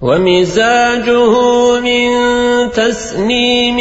ومزاجه من تسنيم